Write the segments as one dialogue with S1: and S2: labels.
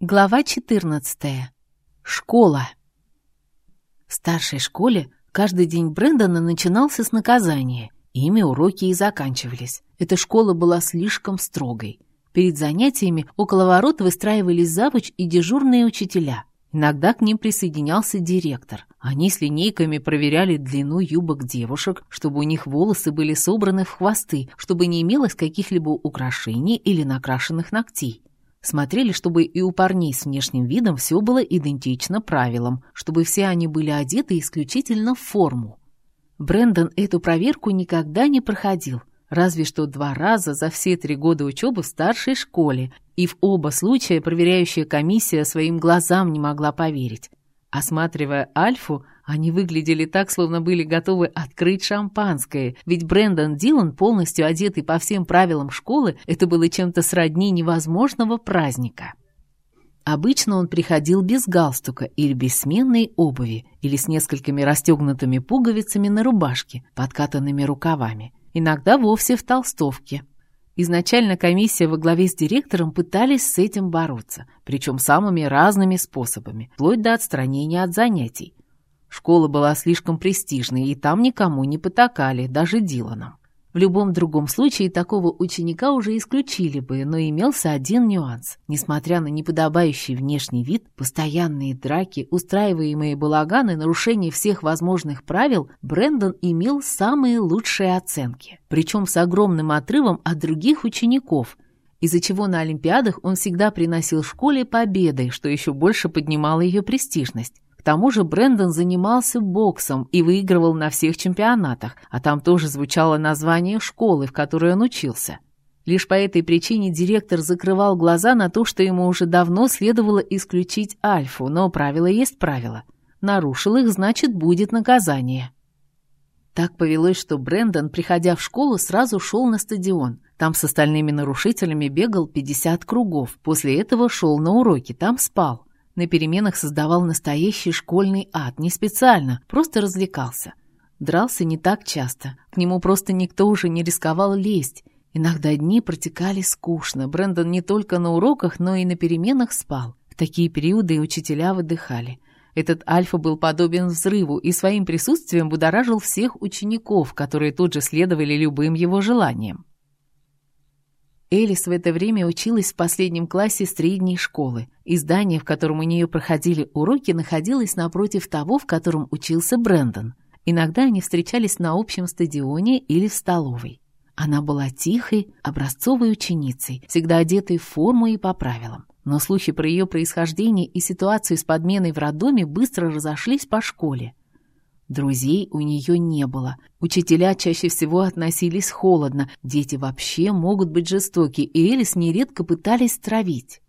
S1: Глава 14. Школа. В старшей школе каждый день Брэндона начинался с наказания. Ими уроки и заканчивались. Эта школа была слишком строгой. Перед занятиями около ворот выстраивались завуч и дежурные учителя. Иногда к ним присоединялся директор. Они с линейками проверяли длину юбок девушек, чтобы у них волосы были собраны в хвосты, чтобы не имелось каких-либо украшений или накрашенных ногтей. Смотрели, чтобы и у парней с внешним видом все было идентично правилам, чтобы все они были одеты исключительно в форму. Брендон эту проверку никогда не проходил, разве что два раза за все три года учебы в старшей школе, и в оба случая проверяющая комиссия своим глазам не могла поверить. Осматривая Альфу, они выглядели так, словно были готовы открыть шампанское, ведь Брэндон Дилан, полностью одетый по всем правилам школы, это было чем-то сродни невозможного праздника. Обычно он приходил без галстука или без сменной обуви, или с несколькими расстегнутыми пуговицами на рубашке, подкатанными рукавами, иногда вовсе в толстовке. Изначально комиссия во главе с директором пытались с этим бороться, причем самыми разными способами, вплоть до отстранения от занятий. Школа была слишком престижной, и там никому не потакали, даже Диланам. В любом другом случае такого ученика уже исключили бы, но имелся один нюанс. Несмотря на неподобающий внешний вид, постоянные драки, устраиваемые балаганы, нарушение всех возможных правил, Брэндон имел самые лучшие оценки. Причем с огромным отрывом от других учеников, из-за чего на Олимпиадах он всегда приносил школе победы, что еще больше поднимало ее престижность. К тому же Брэндон занимался боксом и выигрывал на всех чемпионатах, а там тоже звучало название школы, в которой он учился. Лишь по этой причине директор закрывал глаза на то, что ему уже давно следовало исключить Альфу, но правило есть правило. Нарушил их, значит, будет наказание. Так повелось, что Брэндон, приходя в школу, сразу шел на стадион. Там с остальными нарушителями бегал 50 кругов. После этого шел на уроки, там спал. На переменах создавал настоящий школьный ад, не специально, просто развлекался. Дрался не так часто, к нему просто никто уже не рисковал лезть. Иногда дни протекали скучно, Брэндон не только на уроках, но и на переменах спал. В такие периоды и учителя выдыхали. Этот Альфа был подобен взрыву и своим присутствием будоражил всех учеников, которые тут же следовали любым его желаниям. Элис в это время училась в последнем классе средней школы, и здание, в котором у нее проходили уроки, находилось напротив того, в котором учился Брэндон. Иногда они встречались на общем стадионе или в столовой. Она была тихой, образцовой ученицей, всегда одетой в форму и по правилам. Но слухи про ее происхождение и ситуацию с подменой в роддоме быстро разошлись по школе. Друзей у нее не было. Учителя чаще всего относились холодно. Дети вообще могут быть жестоки, и Элис нередко пытались травить.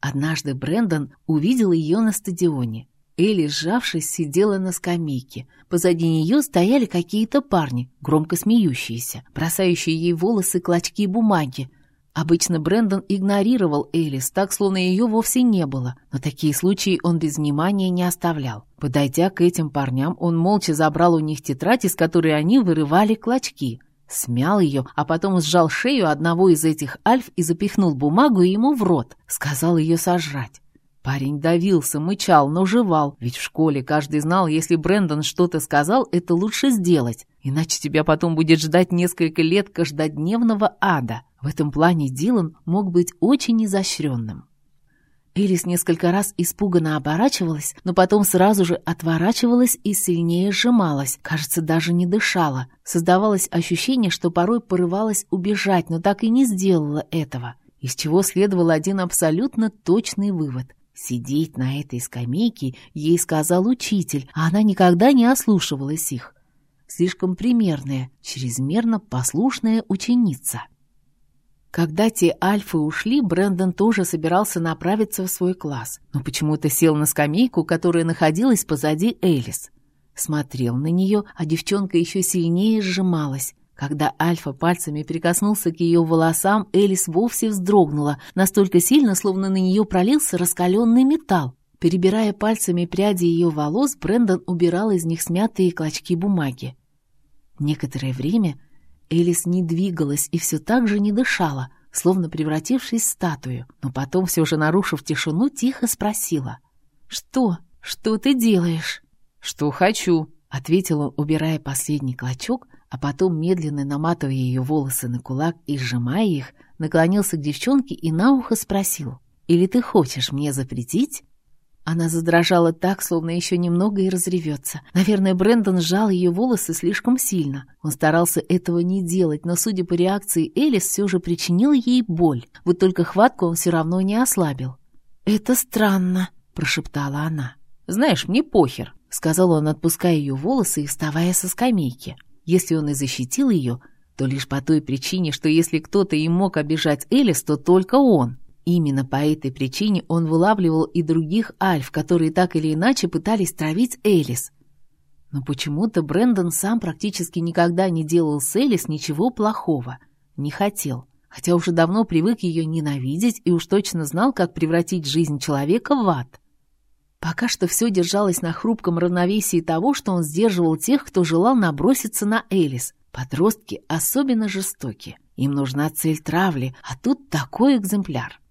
S1: Однажды Брэндон увидел ее на стадионе. Элли, сжавшись, сидела на скамейке. Позади нее стояли какие-то парни, громко смеющиеся, бросающие ей волосы клочки бумаги. Обычно Брэндон игнорировал Элис, так словно ее вовсе не было, но такие случаи он без внимания не оставлял. Подойдя к этим парням, он молча забрал у них тетрадь, из которой они вырывали клочки. Смял ее, а потом сжал шею одного из этих альф и запихнул бумагу ему в рот. Сказал ее сожрать. Парень давился, мычал, но жевал, ведь в школе каждый знал, если Брэндон что-то сказал, это лучше сделать, иначе тебя потом будет ждать несколько лет каждодневного ада. В этом плане Дилан мог быть очень изощренным. Элис несколько раз испуганно оборачивалась, но потом сразу же отворачивалась и сильнее сжималась, кажется, даже не дышала. Создавалось ощущение, что порой порывалась убежать, но так и не сделала этого, из чего следовал один абсолютно точный вывод. Сидеть на этой скамейке ей сказал учитель, а она никогда не ослушивалась их. Слишком примерная, чрезмерно послушная ученица. Когда те альфы ушли, Брэндон тоже собирался направиться в свой класс, но почему-то сел на скамейку, которая находилась позади Элис. Смотрел на нее, а девчонка еще сильнее сжималась. Когда Альфа пальцами прикоснулся к ее волосам, Элис вовсе вздрогнула, настолько сильно, словно на нее пролился раскаленный металл. Перебирая пальцами пряди ее волос, Брэндон убирал из них смятые клочки бумаги. Некоторое время Элис не двигалась и все так же не дышала. словно превратившись в статую, но потом, все же нарушив тишину, тихо спросила. «Что? Что ты делаешь?»
S2: «Что хочу», —
S1: ответил он, убирая последний клочок, а потом, медленно наматывая ее волосы на кулак и сжимая их, наклонился к девчонке и на ухо спросил. «Или ты хочешь мне запретить?» Она задрожала так, словно еще немного и разревется. Наверное, Брэндон сжал ее волосы слишком сильно. Он старался этого не делать, но, судя по реакции Элис, все же причинил ей боль. Вот только хватку он все равно не ослабил. «Это странно», — прошептала она.
S2: «Знаешь, мне похер», —
S1: сказал он, отпуская ее волосы и вставая со скамейки. Если он и защитил ее, то лишь по той причине, что если кто-то и мог обижать Элис, то только он. Именно по этой причине он вылавливал и других альф, которые так или иначе пытались травить Элис. Но почему-то Брэндон сам практически никогда не делал с Элис ничего плохого. Не хотел. Хотя уже давно привык ее ненавидеть и уж точно знал, как превратить жизнь человека в ад. Пока что все держалось на хрупком равновесии того, что он сдерживал тех, кто желал наброситься на Элис. Подростки особенно жестоки. Им нужна цель травли, а тут такой экземпляр.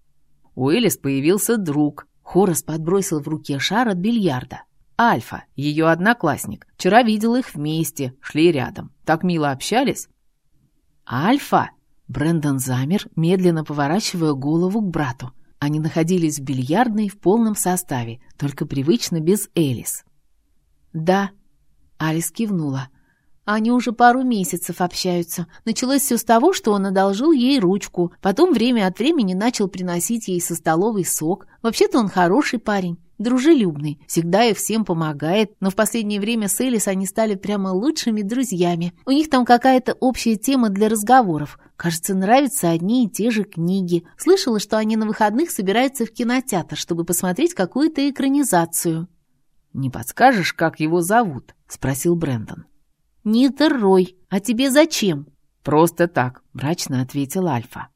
S2: У Элис появился друг.
S1: Хорас подбросил в руке шар от бильярда.
S2: Альфа, ее одноклассник. Вчера видел их вместе, шли рядом. Так мило общались.
S1: Альфа? Брэндон замер, медленно поворачивая голову к брату. Они находились в бильярдной в полном составе, только привычно без Элис. «Да», — Алис кивнула. «Они уже пару месяцев общаются. Началось все с того, что он одолжил ей ручку, потом время от времени начал приносить ей со столовой сок. Вообще-то он хороший парень, дружелюбный, всегда и всем помогает, но в последнее время с Элис они стали прямо лучшими друзьями. У них там какая-то общая тема для разговоров. Кажется, нравятся одни и те же книги. Слышала, что они на выходных собираются в кинотеатр, чтобы посмотреть какую-то экранизацию.
S2: «Не подскажешь, как его зовут?» — спросил Брэндон.
S1: «Нитер Рой. А тебе зачем?»
S2: «Просто так», —
S1: мрачно ответил Альфа.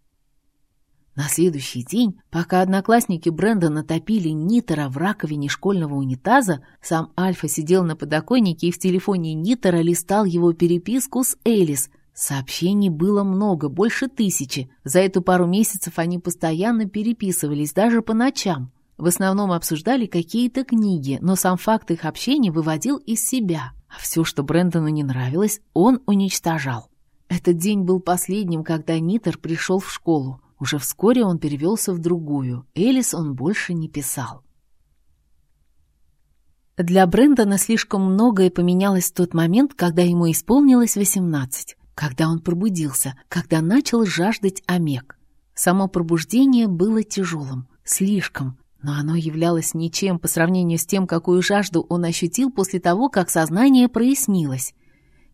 S1: На следующий день, пока одноклассники Брэндона топили Нитера в раковине школьного унитаза, сам Альфа сидел на подоконнике и в телефоне Нитера листал его переписку с Элис. Сообщений было много, больше тысячи. За эту пару месяцев они постоянно переписывались, даже по ночам. В основном обсуждали какие-то книги, но сам факт их общения выводил из себя. А все, что Брэндону не нравилось, он уничтожал. Этот день был последним, когда Нитер пришел в школу. Уже вскоре он перевелся в другую. Элис он больше не писал. Для Брэндона слишком многое поменялось в тот момент, когда ему исполнилось 18, когда он пробудился, когда начал жаждать омег. Само пробуждение было тяжелым, слишком, но оно являлось ничем по сравнению с тем, какую жажду он ощутил после того, как сознание прояснилось.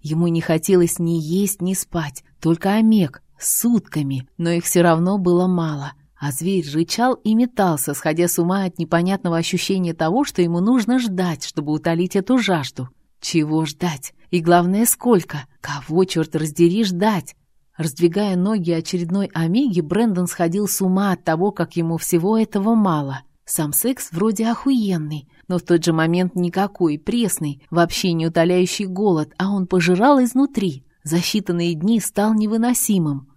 S1: Ему не хотелось ни есть, ни спать, только омег, сутками, но их все равно было мало. А зверь рычал и метался, сходя с ума от непонятного ощущения того, что ему нужно ждать, чтобы утолить эту жажду. Чего ждать? И главное, сколько? Кого, черт раздери, ждать? Раздвигая ноги очередной Омеги, Брэндон сходил с ума от того, как ему всего этого мало. Сам секс вроде охуенный, но в тот же момент никакой, пресный, вообще не утоляющий голод, а он пожирал изнутри. За считанные дни стал невыносимым.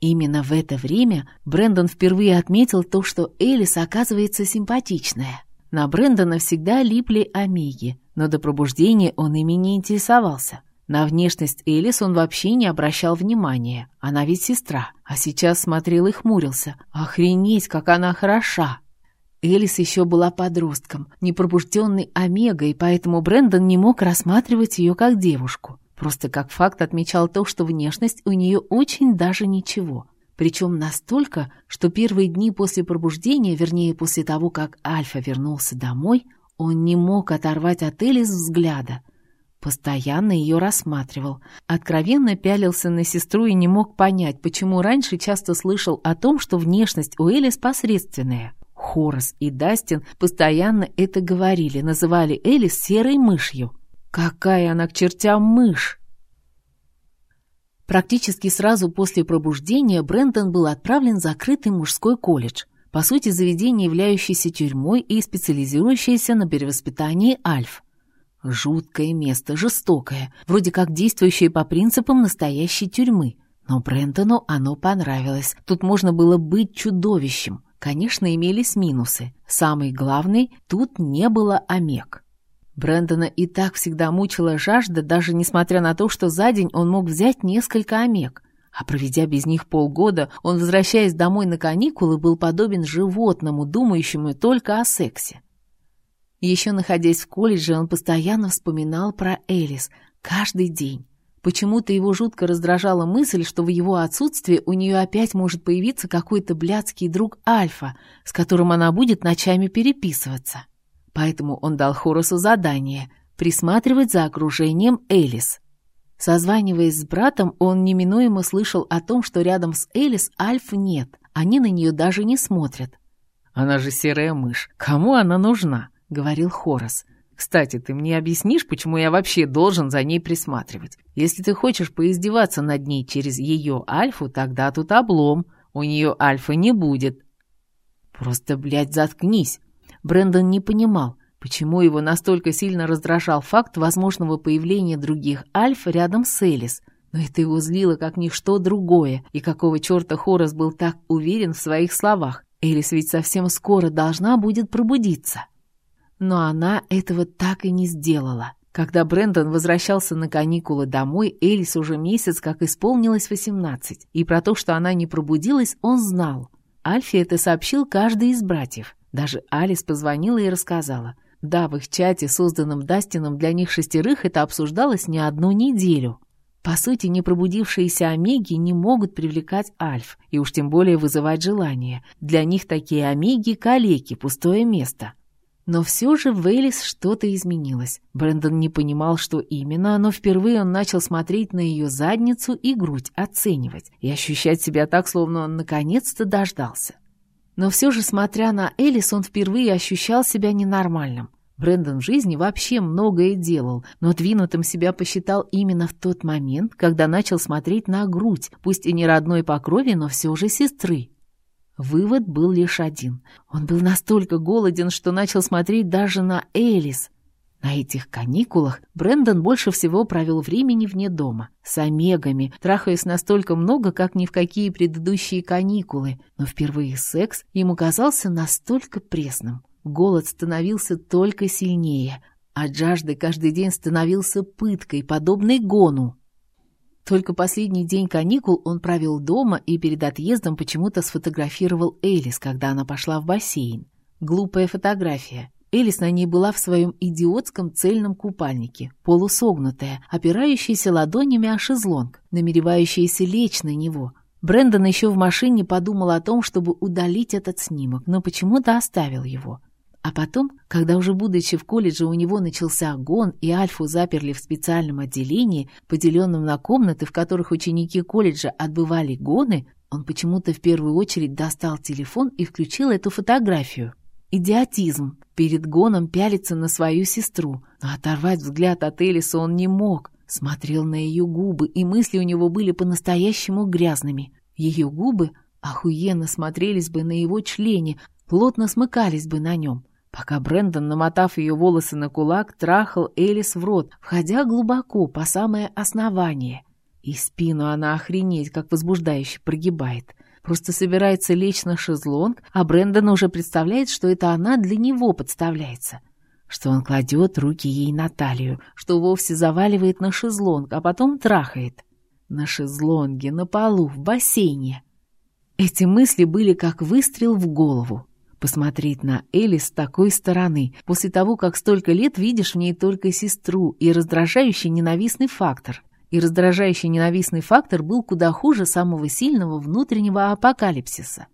S1: Именно в это время Брэндон впервые отметил то, что Элис оказывается симпатичная. На Брэндона всегда липли омеги, но до пробуждения он ими не интересовался. На внешность Элис он вообще не обращал внимания. Она ведь сестра, а сейчас смотрел и хмурился. Охренеть, как она хороша! Элис еще была подростком, непробужденной омегой, поэтому Брэндон не мог рассматривать ее как девушку. Просто как факт отмечал то, что внешность у нее очень даже ничего. Причем настолько, что первые дни после пробуждения, вернее, после того, как Альфа вернулся домой, он не мог оторвать от Элис взгляда. Постоянно ее рассматривал, откровенно пялился на сестру и не мог понять, почему раньше часто слышал о том, что внешность у Элис посредственная. Хорас и Дастин постоянно это говорили, называли Элис серой мышью. Какая она к чертям мышь! Практически сразу после пробуждения Брэндон был отправлен в закрытый мужской колледж, по сути заведение, являющееся тюрьмой и специализирующееся на перевоспитании альф. Жуткое место, жестокое, вроде как действующее по принципам настоящей тюрьмы. Но Брентону оно понравилось. Тут можно было быть чудовищем. Конечно, имелись минусы. Самый главный — тут не было омег. Брэндона и так всегда мучила жажда, даже несмотря на то, что за день он мог взять несколько омег. А проведя без них полгода, он, возвращаясь домой на каникулы, был подобен животному, думающему только о сексе. Еще находясь в колледже, он постоянно вспоминал про Элис, каждый день. Почему-то его жутко раздражала мысль, что в его отсутствии у нее опять может появиться какой-то блядский друг Альфа, с которым она будет ночами переписываться. Поэтому он дал Хоросу задание — присматривать за окружением Элис. Созваниваясь с братом, он неминуемо слышал о том, что рядом с Элис Альф нет, они на нее даже не смотрят.
S2: «Она же серая мышь, кому она нужна?» — говорил Хорос. «Кстати, ты мне объяснишь, почему я вообще должен за ней присматривать? Если ты хочешь поиздеваться над ней через ее Альфу, тогда тут облом, у нее Альфа не будет».
S1: «Просто, блядь, заткнись!» Брэндон не понимал, Почему его настолько сильно раздражал факт возможного появления других альф рядом с Элис? Но это его злило как ничто другое, и какого черта Хорас был так уверен в своих словах. Элис ведь совсем скоро должна будет пробудиться. Но она этого так и не сделала. Когда Брэндон возвращался на каникулы домой, Элис уже месяц как исполнилось 18, и про то, что она не пробудилась, он знал. Альфе это сообщил каждый из братьев. Даже Алис позвонила и рассказала. Да, в их чате, созданном Дастином для них шестерых, это обсуждалось не одну неделю. По сути, непробудившиеся омеги не могут привлекать альф, и уж тем более вызывать желание. Для них такие омеги — калеки, пустое место. Но все же в Элис что-то изменилось. Брэндон не понимал, что именно, но впервые он начал смотреть на ее задницу и грудь, оценивать, и ощущать себя так, словно он наконец-то дождался. Но все же, смотря на Элис, он впервые ощущал себя ненормальным. Брэндон в жизни вообще многое делал, но двинутым себя посчитал именно в тот момент, когда начал смотреть на грудь, пусть и не родной по крови, но все же сестры. Вывод был лишь один. Он был настолько голоден, что начал смотреть даже на Элис, на этих каникулах Брэндон больше всего провел времени вне дома, с омегами, трахаясь настолько много, как ни в какие предыдущие каникулы, но впервые секс ему казался настолько пресным. Голод становился только сильнее, а жажды каждый день становился пыткой, подобной гону. Только последний день каникул он провел дома и перед отъездом почему-то сфотографировал Элис, когда она пошла в бассейн. Глупая фотография. Элис на ней была в своем идиотском цельном купальнике, полусогнутая, опирающаяся ладонями о шезлонг, намеревающаяся лечь на него. Брэндон еще в машине подумал о том, чтобы удалить этот снимок, но почему-то оставил его. А потом, когда уже будучи в колледже у него начался гон и Альфу заперли в специальном отделении, поделенном на комнаты, в которых ученики колледжа отбывали гоны, он почему-то в первую очередь достал телефон и включил эту фотографию. Идиотизм. Перед гоном пялиться на свою сестру. Но оторвать взгляд от Элиса он не мог. Смотрел на ее губы, и мысли у него были по-настоящему грязными. Ее губы охуенно смотрелись бы на его члене, плотно смыкались бы на нем. Пока Брэндон, намотав ее волосы на кулак, трахал Элис в рот, входя глубоко, по самое основание. И спину она охренеть, как возбуждающе прогибает. Просто собирается лечь на шезлонг, а Брэндон уже представляет, что это она для него подставляется. Что он кладет руки ей на талию, что вовсе заваливает на шезлонг, а потом трахает. На шезлонге, на полу, в бассейне. Эти мысли были как выстрел в голову. Посмотреть на Элли с такой стороны, после того, как столько лет видишь в ней только сестру и раздражающий ненавистный фактор и раздражающий ненавистный фактор был куда хуже самого сильного внутреннего апокалипсиса.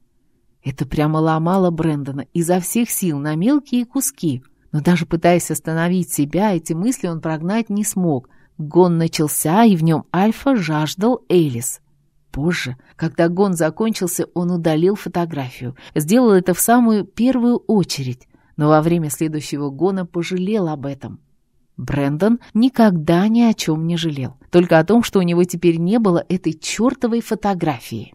S1: Это прямо ломало Брэндона изо всех сил на мелкие куски, но даже пытаясь остановить себя, эти мысли он прогнать не смог. Гон начался, и в нем Альфа жаждал Элис. Позже, когда гон закончился, он удалил фотографию. Сделал это в самую первую очередь, но во время следующего гона пожалел об этом. Брендон никогда ни о чем не жалел, только о том, что у него теперь не было этой чертовой фотографии.